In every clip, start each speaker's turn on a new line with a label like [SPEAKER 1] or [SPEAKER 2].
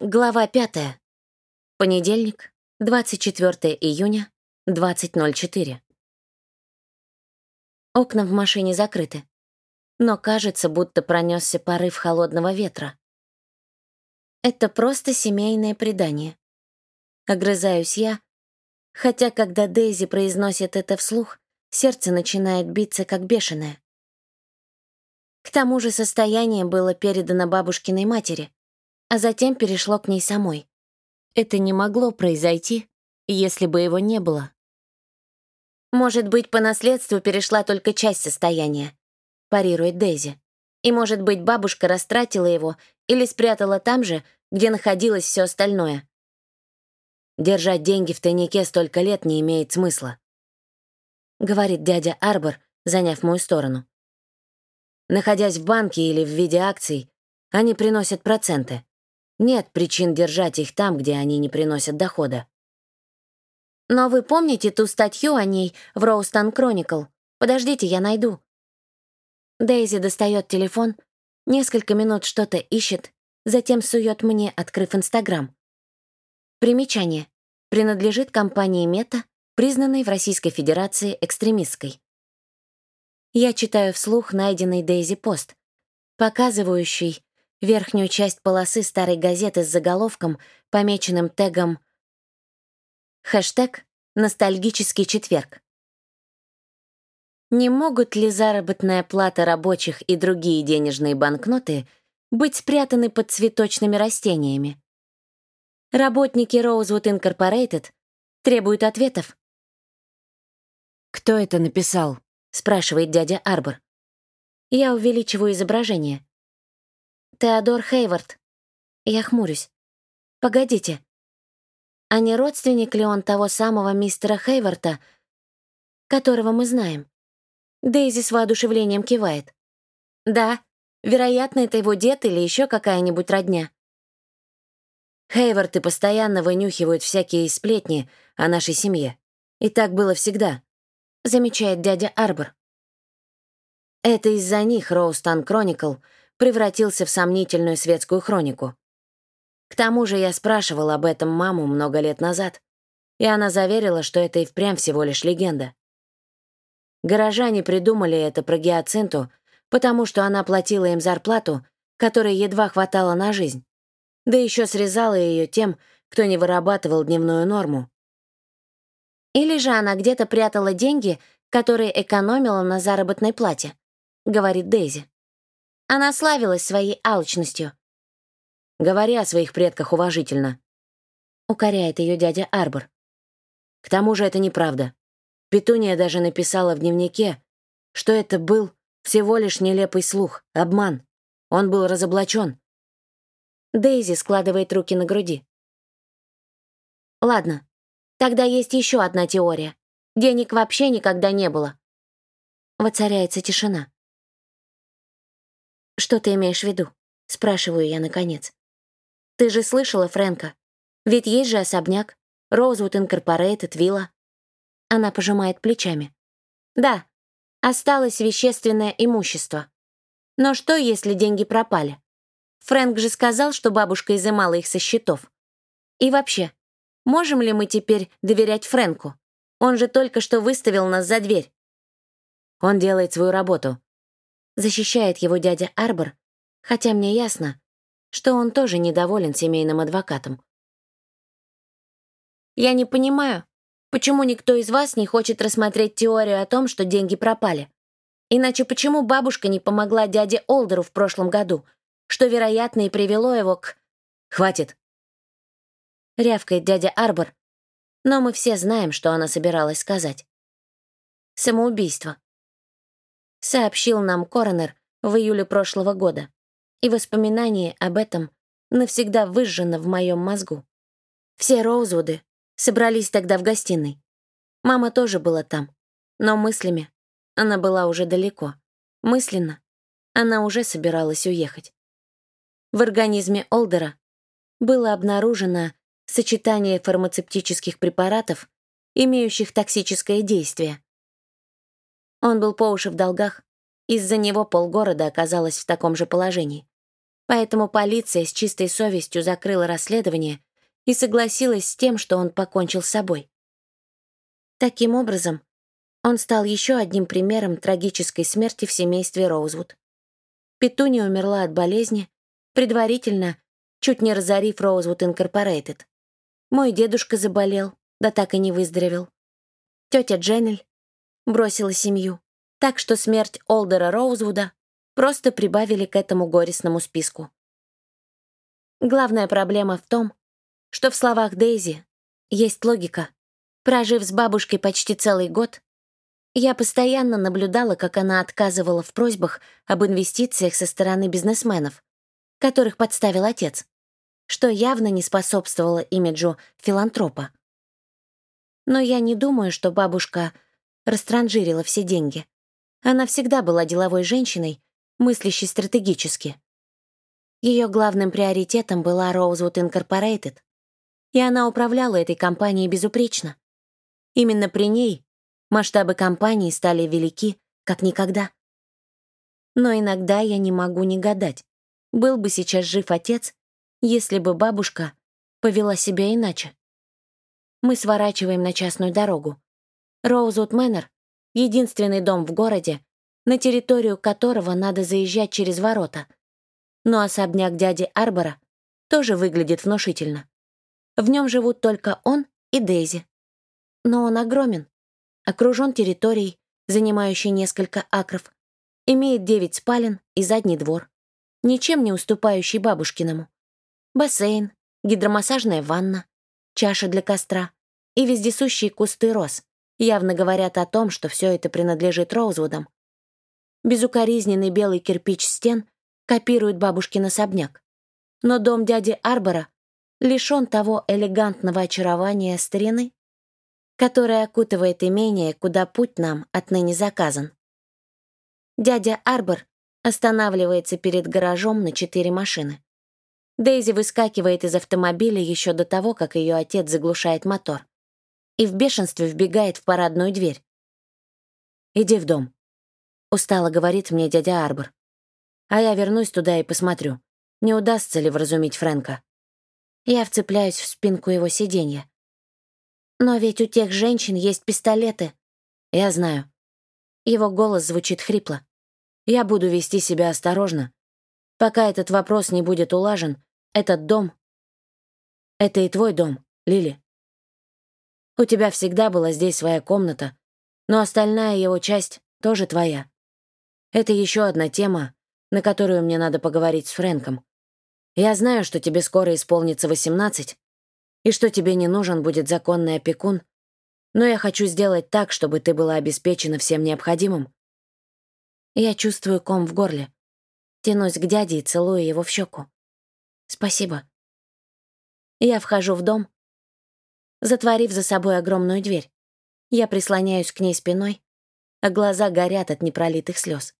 [SPEAKER 1] Глава пятая. Понедельник, 24 июня, 20.04. Окна в машине закрыты, но кажется, будто пронесся порыв холодного ветра. Это просто семейное предание. Огрызаюсь я, хотя когда Дейзи произносит это вслух, сердце начинает биться как бешеное. К тому же состояние было передано бабушкиной матери, а затем перешло к ней самой. Это не могло произойти, если бы его не было. «Может быть, по наследству перешла только часть состояния», — парирует Дейзи. «И, может быть, бабушка растратила его или спрятала там же, где находилось все остальное». «Держать деньги в тайнике столько лет не имеет смысла», — говорит дядя Арбор, заняв мою сторону. Находясь в банке или в виде акций, они приносят проценты. Нет причин держать их там, где они не приносят дохода. Но вы помните ту статью о ней в Роустон Кроникл? Подождите, я найду. Дейзи достает телефон, несколько минут что-то ищет, затем сует мне, открыв Инстаграм. Примечание. Принадлежит компании Мета, признанной в Российской Федерации экстремистской. Я читаю вслух найденный Дейзи пост, показывающий верхнюю часть полосы старой газеты с заголовком, помеченным тегом хэштег «Ностальгический четверг». Не могут ли заработная плата рабочих и другие денежные банкноты быть спрятаны под цветочными растениями? Работники Rosewood Incorporated требуют ответов.
[SPEAKER 2] «Кто это написал?»
[SPEAKER 1] — спрашивает дядя Арбор. Я увеличиваю изображение. Теодор Хейвард. Я хмурюсь. Погодите. А не родственник ли он того самого мистера Хейварда, которого мы знаем? Дейзи с воодушевлением кивает. Да, вероятно, это его дед или еще какая-нибудь родня.
[SPEAKER 2] Хейварды постоянно вынюхивают всякие сплетни о нашей семье. И так было всегда, замечает дядя Арбор. Это из-за них Роустон Кроникл — превратился в сомнительную светскую хронику. К тому же я спрашивал об этом маму много лет назад, и она заверила, что это и впрямь всего лишь легенда. Горожане придумали это про гиацинту, потому что она платила им зарплату, которой едва хватало на жизнь, да еще срезала ее тем, кто не вырабатывал дневную норму.
[SPEAKER 1] Или же она где-то прятала деньги, которые экономила на заработной плате, говорит Дейзи. Она славилась своей алчностью.
[SPEAKER 2] Говоря о своих предках уважительно.
[SPEAKER 1] Укоряет ее дядя Арбор.
[SPEAKER 2] К тому же это неправда. Петуния даже написала в дневнике, что это был всего лишь нелепый слух, обман. Он был разоблачен.
[SPEAKER 1] Дейзи складывает руки на груди. Ладно, тогда есть еще одна теория. Денег вообще никогда не было. Воцаряется тишина. «Что ты имеешь в виду?» — спрашиваю я наконец. «Ты же слышала Фрэнка? Ведь есть же особняк, Роузвуд Инкорпорейтед, вилла». Она пожимает плечами. «Да, осталось вещественное имущество. Но что, если деньги пропали? Фрэнк же сказал, что бабушка изымала их со счетов. И вообще, можем ли мы теперь доверять Фрэнку? Он же только что выставил нас за дверь».
[SPEAKER 2] «Он делает свою работу»,
[SPEAKER 1] защищает его дядя Арбор, хотя мне ясно, что он тоже недоволен семейным адвокатом. Я не понимаю, почему никто из вас не хочет рассмотреть теорию о том, что деньги пропали. Иначе почему бабушка не помогла дяде Олдеру в прошлом году, что, вероятно, и привело его к...
[SPEAKER 2] «Хватит!»
[SPEAKER 1] — рявкает дядя Арбор, но мы все знаем, что она собиралась сказать. Самоубийство сообщил нам коронер в июле прошлого года, и воспоминание об этом навсегда выжжено в моем мозгу. Все Роузвуды собрались тогда в гостиной. Мама тоже была там, но мыслями она была уже далеко. Мысленно она уже собиралась уехать. В организме Олдера было обнаружено сочетание фармацевтических препаратов, имеющих токсическое действие, он был по уши в долгах. Из-за него полгорода оказалось в таком же положении. Поэтому полиция с чистой совестью закрыла расследование и согласилась с тем, что он покончил с собой. Таким образом, он стал еще одним примером трагической смерти в семействе Роузвуд. Петуни умерла от болезни, предварительно, чуть не разорив Роузвуд Инкорпорейтед. Мой дедушка заболел, да так и не выздоровел. Тетя Дженнель бросила семью, так что смерть Олдера Роузвуда просто прибавили к этому горестному списку. Главная проблема в том, что в словах Дейзи есть логика. Прожив с бабушкой почти целый год, я постоянно наблюдала, как она отказывала в просьбах об инвестициях со стороны бизнесменов, которых подставил отец, что явно не способствовало имиджу филантропа. Но я не думаю, что бабушка растранжирила все деньги. Она всегда была деловой женщиной мыслящей стратегически. Ее главным приоритетом была Rosewood Incorporated, и она управляла этой компанией безупречно. Именно при ней масштабы компании стали велики, как никогда. Но иногда я не могу не гадать, был бы сейчас жив отец, если бы бабушка повела себя иначе. Мы сворачиваем на частную дорогу. Роузвуд Мэннер — единственный дом в городе, на территорию которого надо заезжать через ворота. Но особняк дяди Арбора тоже выглядит внушительно. В нем живут только он и Дейзи. Но он огромен, окружен территорией, занимающей несколько акров, имеет девять спален и задний двор, ничем не уступающий бабушкиному. Бассейн, гидромассажная ванна, чаша для костра и вездесущие кусты роз явно говорят о том, что все это принадлежит Роузвудам. Безукоризненный белый кирпич стен копирует бабушкин особняк. Но дом дяди Арбора лишён того элегантного очарования старины, которое окутывает имение, куда путь нам отныне заказан. Дядя Арбор останавливается перед гаражом на четыре машины. Дейзи выскакивает из автомобиля еще до того, как ее отец заглушает мотор, и в бешенстве вбегает в парадную дверь. «Иди в дом», Устало говорит мне дядя Арбор. А я вернусь туда и посмотрю, не удастся ли вразумить Фрэнка. Я вцепляюсь в спинку его сиденья. Но ведь у тех женщин есть пистолеты. Я знаю. Его голос звучит хрипло. Я буду вести себя осторожно. Пока этот вопрос не будет улажен, этот дом... Это и твой дом, Лили. У тебя всегда была здесь своя комната, но остальная его часть тоже твоя. Это еще одна тема, на которую мне надо поговорить с Фрэнком. Я знаю, что тебе скоро исполнится 18, и что тебе не нужен будет законный опекун, но я хочу сделать так, чтобы ты была обеспечена всем необходимым. Я чувствую ком в горле. Тянусь к дяде и целую его в щеку. Спасибо. Я вхожу в дом, затворив за собой огромную дверь. Я прислоняюсь к ней спиной, а глаза горят от непролитых слез.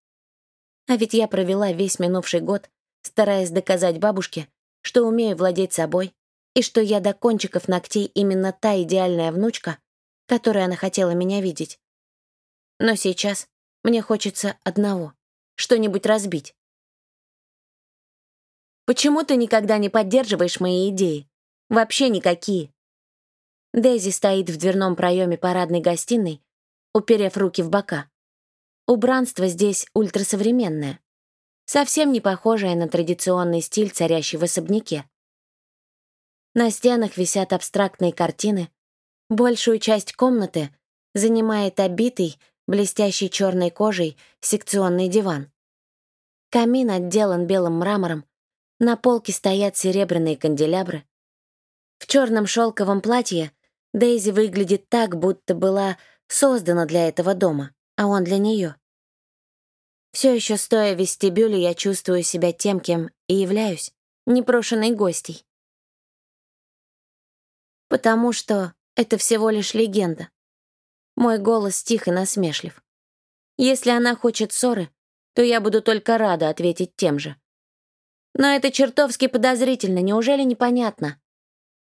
[SPEAKER 1] А ведь я провела весь минувший год, стараясь доказать бабушке, что умею владеть собой, и что я до кончиков ногтей именно та идеальная внучка, которой она хотела меня видеть. Но сейчас мне хочется одного — что-нибудь разбить. Почему ты никогда не поддерживаешь мои идеи? Вообще никакие. Дейзи стоит в дверном проеме парадной гостиной, уперев руки в бока. Убранство здесь ультрасовременное, совсем не похожее на традиционный стиль, царящий в особняке. На стенах висят абстрактные картины. Большую часть комнаты занимает обитый, блестящий черной кожей, секционный диван. Камин отделан белым мрамором, на полке стоят серебряные канделябры. В черном шелковом платье Дейзи выглядит так, будто была создана для этого дома а он для нее. Все еще стоя в вестибюле, я чувствую себя тем, кем и являюсь, непрошенной гостей. Потому что это всего лишь легенда. Мой голос тих и насмешлив. Если она хочет ссоры, то я буду только рада ответить тем же. Но это чертовски подозрительно, неужели непонятно?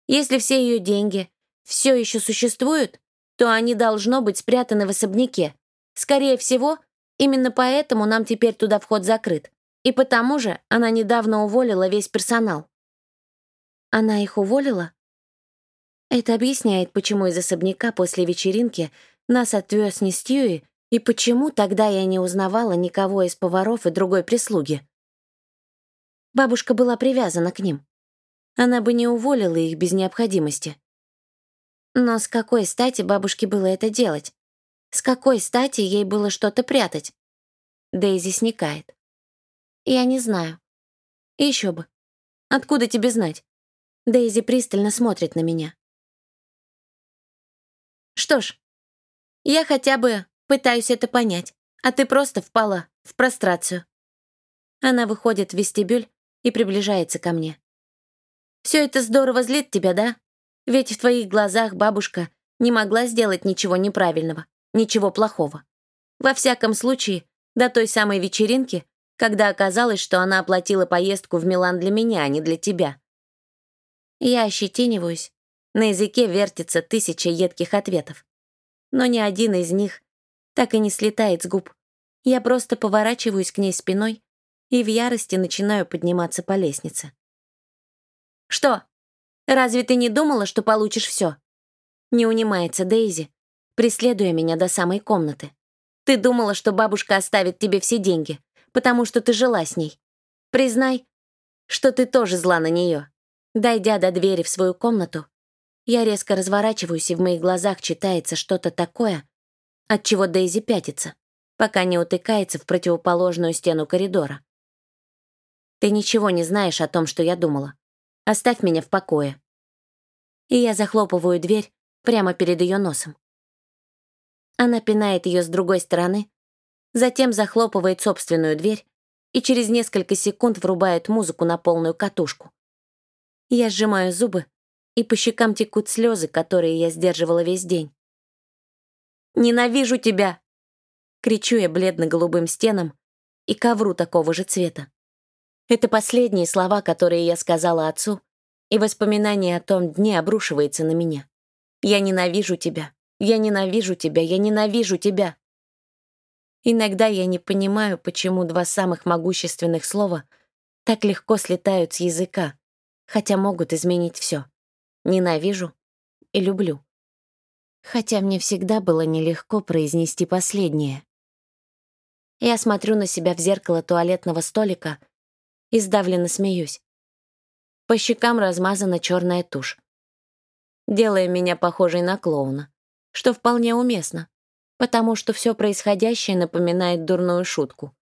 [SPEAKER 1] Если все ее деньги все еще существуют, то они должно быть спрятаны в особняке, Скорее всего, именно поэтому нам теперь туда вход закрыт. И потому же она недавно уволила весь персонал. Она их уволила? Это объясняет, почему из особняка после вечеринки нас отвез не Стьюи, и почему тогда я не узнавала никого из поваров и другой прислуги. Бабушка была привязана к ним. Она бы не уволила их без необходимости. Но с какой стати бабушке было это делать? С какой стати ей было что-то прятать? Дейзи сникает. Я не знаю. Еще бы. Откуда тебе знать? Дейзи пристально смотрит на меня. Что ж, я хотя бы пытаюсь это понять, а ты просто впала в прострацию. Она выходит в вестибюль и приближается ко мне. Все это здорово злит тебя, да? Ведь в твоих глазах бабушка не могла сделать ничего неправильного, ничего плохого. Во всяком случае, до той самой вечеринки, когда оказалось, что она оплатила поездку в Милан для меня, а не для тебя. Я ощетиниваюсь. На языке вертится тысяча едких ответов. Но ни один из них так и не слетает с губ. Я просто поворачиваюсь к ней спиной и в ярости начинаю подниматься по лестнице. «Что? Разве ты не думала, что получишь все? Не унимается Дейзи, преследуя меня до самой комнаты. «Ты думала, что бабушка оставит тебе все деньги, потому что ты жила с ней. Признай, что ты тоже зла на нее. Дойдя до двери в свою комнату, я резко разворачиваюсь, и в моих глазах читается что-то такое, от чего Дейзи пятится, пока не утыкается в противоположную стену коридора. Ты ничего не знаешь о том, что я думала. Оставь меня в покое. И я захлопываю дверь прямо перед ее носом. Она пинает ее с другой стороны, затем захлопывает собственную дверь и через несколько секунд врубает музыку на полную катушку. Я сжимаю зубы, и по щекам текут слезы, которые я сдерживала весь день. «Ненавижу тебя!» Кричу я бледно-голубым стенам и ковру такого же цвета. Это последние слова, которые я сказала отцу, и воспоминание о том дне обрушивается на меня. Я ненавижу тебя. Я ненавижу тебя. Я ненавижу тебя. Иногда я не понимаю, почему два самых могущественных слова так легко слетают с языка, хотя могут изменить все. Ненавижу и люблю. Хотя мне всегда было нелегко произнести последнее. Я смотрю на себя в зеркало туалетного столика и сдавленно смеюсь. По щекам размазана черная тушь, делая меня похожей на клоуна, что вполне уместно, потому что все происходящее напоминает дурную шутку.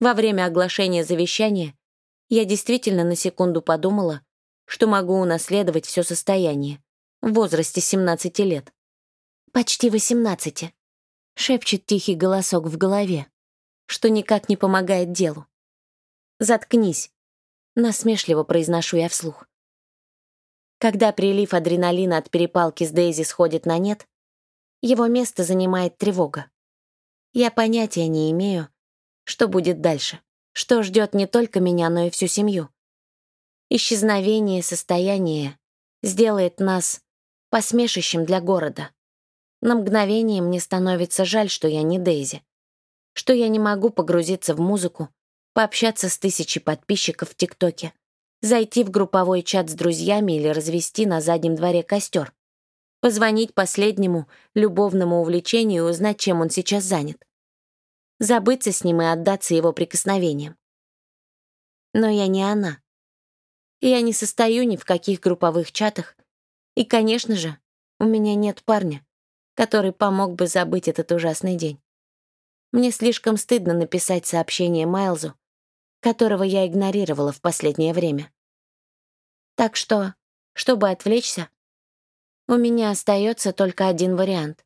[SPEAKER 1] Во время оглашения завещания я действительно на секунду подумала, что могу унаследовать все состояние в возрасте 17 лет. «Почти 18», — шепчет тихий голосок в голове, что никак не помогает делу. «Заткнись», — насмешливо произношу я вслух. Когда прилив адреналина от перепалки с Дейзи сходит на нет, его место занимает тревога. Я понятия не имею, что будет дальше, что ждет не только меня, но и всю семью. Исчезновение состояния сделает нас посмешищем для города. На мгновение мне становится жаль, что я не Дейзи, что я не могу погрузиться в музыку, пообщаться с тысячей подписчиков в ТикТоке, зайти в групповой чат с друзьями или развести на заднем дворе костер, позвонить последнему любовному увлечению и узнать, чем он сейчас занят, забыться с ним и отдаться его прикосновениям. Но я не она. Я не состою ни в каких групповых чатах, и, конечно же, у меня нет парня, который помог бы забыть этот ужасный день. Мне слишком стыдно написать сообщение Майлзу, которого я игнорировала в последнее время. Так что, чтобы отвлечься, у меня остается только один вариант.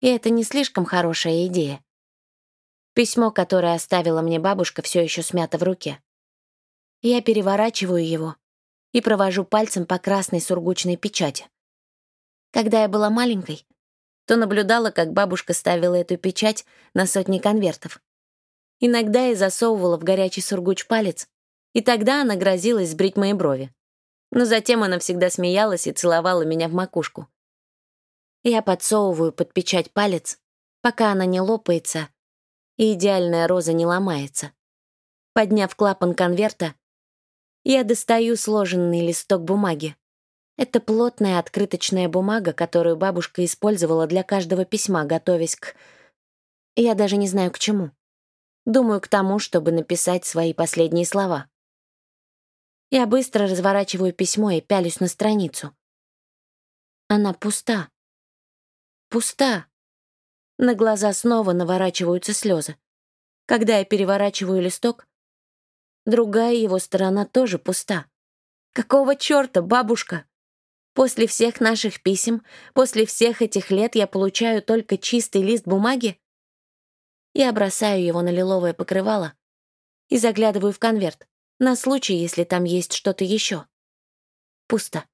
[SPEAKER 1] И это не слишком хорошая идея. Письмо, которое оставила мне бабушка, все еще смято в руке. Я переворачиваю его и провожу пальцем по красной сургучной печати. Когда я была маленькой, то наблюдала, как бабушка ставила эту печать на сотни конвертов. Иногда я засовывала в горячий сургуч палец, и тогда она грозилась сбрить мои брови. Но затем она всегда смеялась и целовала меня в макушку. Я подсовываю под печать палец, пока она не лопается, и идеальная роза не ломается. Подняв клапан конверта, я достаю сложенный листок бумаги. Это плотная открыточная бумага, которую бабушка использовала для каждого письма, готовясь к... Я даже не знаю к чему. Думаю, к тому, чтобы написать свои последние слова. Я быстро разворачиваю письмо и пялюсь на страницу. Она пуста. Пуста. На глаза снова наворачиваются слезы. Когда я переворачиваю листок, другая его сторона тоже пуста. Какого черта, бабушка? После всех наших писем, после всех этих лет я получаю только чистый лист бумаги? Я бросаю его на лиловое покрывало и заглядываю в конверт, на случай, если там есть что-то еще. Пусто.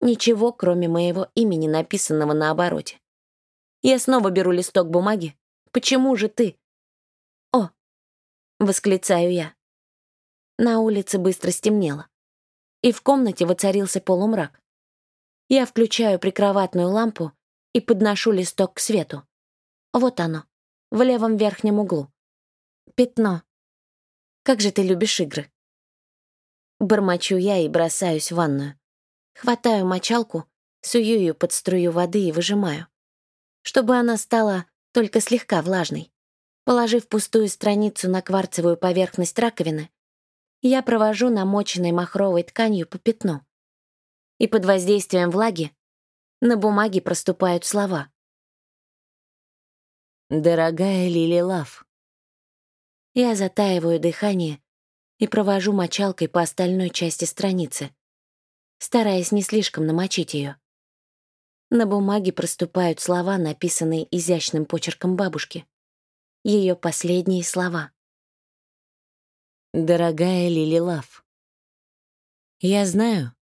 [SPEAKER 1] Ничего, кроме моего имени, написанного на обороте. Я снова беру листок бумаги. Почему же ты? О! Восклицаю я. На улице быстро стемнело. И в комнате воцарился полумрак. Я включаю прикроватную лампу и подношу листок к свету. Вот оно, в левом верхнем углу. Пятно. Как же ты любишь игры. Бормочу я и бросаюсь в ванную. Хватаю мочалку, сую ее под струю воды и выжимаю. Чтобы она стала только слегка влажной. Положив пустую страницу на кварцевую поверхность раковины, я провожу намоченной махровой тканью по пятну и под воздействием влаги на бумаге проступают слова.
[SPEAKER 2] «Дорогая Лили Лав».
[SPEAKER 1] Я затаиваю дыхание и провожу мочалкой по остальной части страницы, стараясь не слишком намочить ее. На бумаге проступают слова, написанные изящным почерком бабушки. Ее последние слова.
[SPEAKER 2] «Дорогая Лили Лав, я знаю,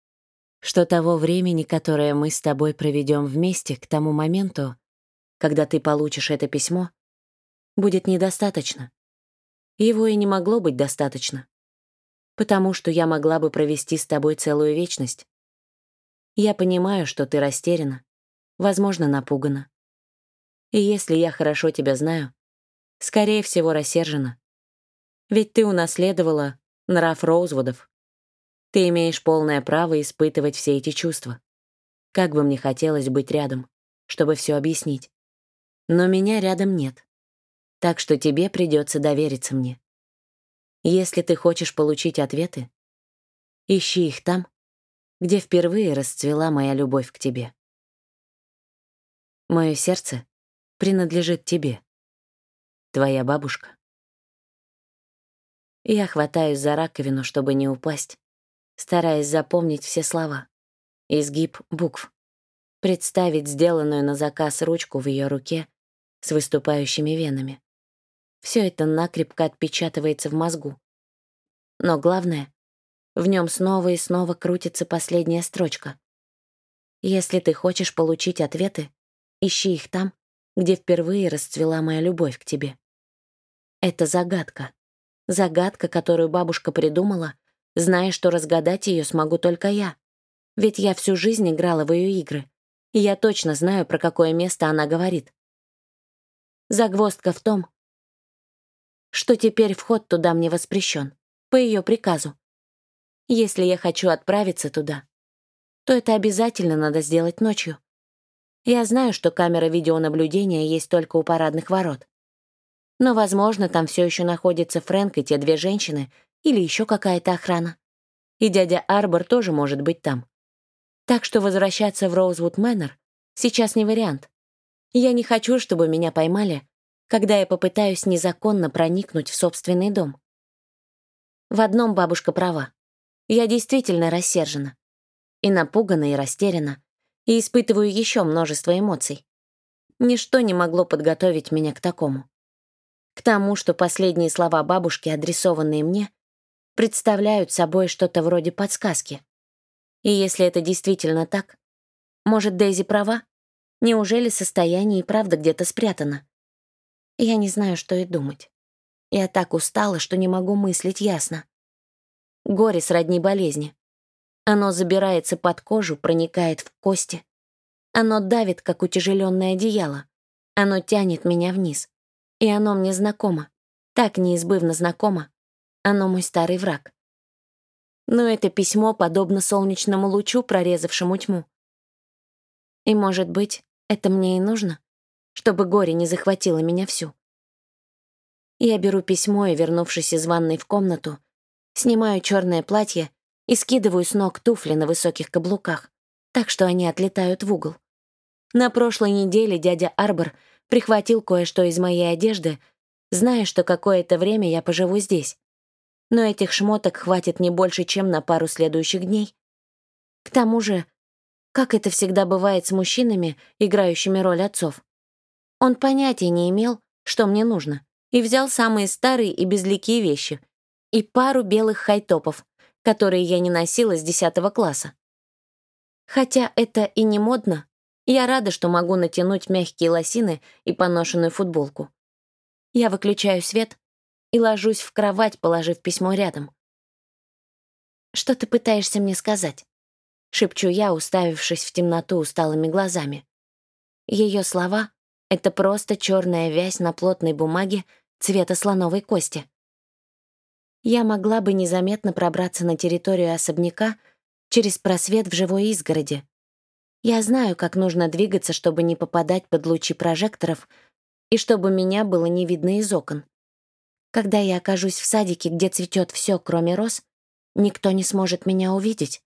[SPEAKER 2] что того времени, которое мы с тобой проведем вместе к тому моменту, когда ты получишь это письмо, будет недостаточно. Его и не могло быть достаточно, потому что я могла бы провести с тобой целую вечность. Я понимаю, что ты растеряна, возможно, напугана. И если я хорошо тебя знаю, скорее всего, рассержена. Ведь ты унаследовала нрав Роузвудов, ты имеешь полное право испытывать все эти чувства. Как бы мне хотелось быть рядом, чтобы все объяснить. Но меня рядом нет. Так что тебе придется довериться мне. Если ты хочешь получить ответы, ищи их там, где впервые расцвела моя любовь к тебе. Мое сердце принадлежит тебе, твоя бабушка. Я хватаюсь за раковину, чтобы не упасть, стараясь запомнить все слова. Изгиб букв. Представить сделанную на заказ ручку в ее руке с выступающими венами. Все это накрепко отпечатывается в мозгу. Но главное, в нем снова и снова крутится последняя строчка. Если ты хочешь получить ответы, ищи их там, где впервые расцвела моя любовь к тебе. Это загадка. Загадка, которую бабушка придумала, зная, что разгадать ее смогу только я. Ведь я всю жизнь играла в ее игры, и я точно знаю, про какое место она говорит. Загвоздка в том, что теперь вход туда мне воспрещен, по ее приказу. Если я хочу отправиться туда, то это обязательно надо сделать ночью. Я знаю, что камера видеонаблюдения есть только у парадных ворот. Но, возможно, там все еще находится Фрэнк и те две женщины, или еще какая-то охрана. И дядя Арбор тоже может быть там. Так что возвращаться в Роузвуд Мэннер сейчас не вариант. Я не хочу, чтобы меня поймали, когда я попытаюсь незаконно проникнуть в собственный дом. В одном бабушка права. Я действительно рассержена. И напугана, и растеряна. И испытываю еще множество эмоций. Ничто не могло подготовить меня к такому. К тому, что последние слова бабушки, адресованные мне, представляют собой что-то вроде подсказки. И если это действительно так, может, Дейзи права? Неужели состояние и правда где-то спрятано? Я не знаю, что и думать. Я так устала, что не могу мыслить ясно. Горе сродни болезни. Оно забирается под кожу, проникает в кости. Оно давит, как утяжеленное одеяло. Оно тянет меня вниз. И оно мне знакомо. Так неизбывно знакомо,
[SPEAKER 1] Оно мой старый враг. Но это письмо подобно солнечному лучу, прорезавшему тьму. И, может быть, это мне и нужно, чтобы горе не захватило меня всю. Я беру письмо и, вернувшись из ванной в комнату, снимаю черное платье и скидываю с ног туфли на высоких каблуках, так что они отлетают в угол. На прошлой неделе дядя Арбор прихватил кое-что из моей одежды, зная, что какое-то время я поживу здесь. Но этих шмоток хватит не больше, чем на пару следующих дней. К тому же, как это всегда бывает с мужчинами, играющими роль отцов, он понятия не имел, что мне нужно и взял самые старые и безликие вещи и пару белых хайтопов, которые я не носила с 10 класса. Хотя это и не модно, я рада, что могу натянуть мягкие лосины и поношенную футболку. Я выключаю свет и ложусь в кровать, положив письмо рядом. «Что ты пытаешься мне сказать?» — шепчу я, уставившись в темноту усталыми глазами. Ее слова — это просто черная вязь на плотной бумаге цвета слоновой кости. Я могла бы незаметно пробраться на территорию особняка через просвет в живой изгороди. Я знаю, как нужно двигаться, чтобы не попадать под лучи прожекторов и чтобы меня было не видно из окон. Когда я окажусь в садике, где цветет все, кроме роз, никто не сможет меня увидеть.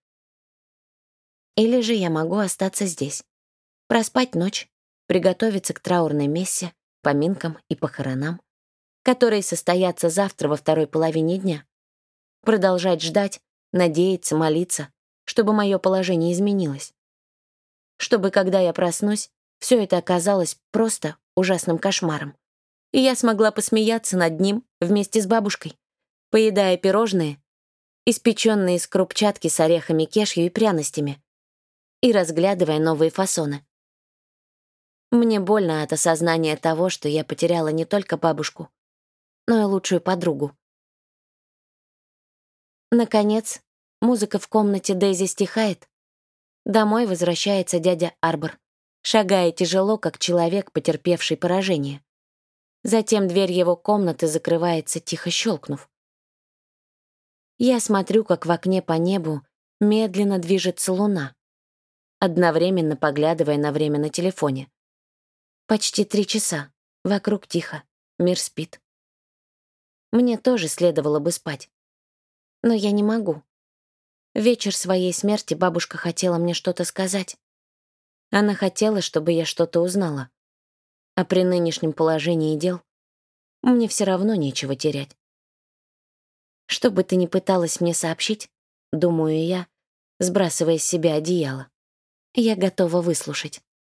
[SPEAKER 1] Или же я могу остаться здесь, проспать ночь, приготовиться к траурной мессе, поминкам и похоронам которые состоятся завтра во второй половине дня. Продолжать ждать, надеяться, молиться, чтобы мое положение изменилось. Чтобы, когда я проснусь, все это оказалось просто ужасным кошмаром. И я смогла посмеяться над ним вместе с бабушкой, поедая пирожные, испеченные из крупчатки с орехами кешью и пряностями, и разглядывая новые фасоны. Мне больно от осознания того, что я потеряла не только бабушку, но и лучшую подругу. Наконец, музыка в комнате Дейзи стихает. Домой возвращается дядя Арбор, шагая тяжело, как человек, потерпевший поражение. Затем дверь его комнаты закрывается, тихо щелкнув. Я смотрю, как в окне по небу медленно движется луна, одновременно поглядывая на время на телефоне. Почти три часа. Вокруг тихо. Мир спит. Мне тоже следовало бы спать. Но я не могу. Вечер своей смерти бабушка хотела мне что-то сказать. Она хотела, чтобы я что-то узнала. А при нынешнем положении дел мне все равно нечего терять. Что бы ты ни пыталась мне сообщить, думаю я, сбрасывая с себя одеяло, я готова выслушать.